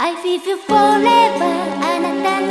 I feel you forever あなたの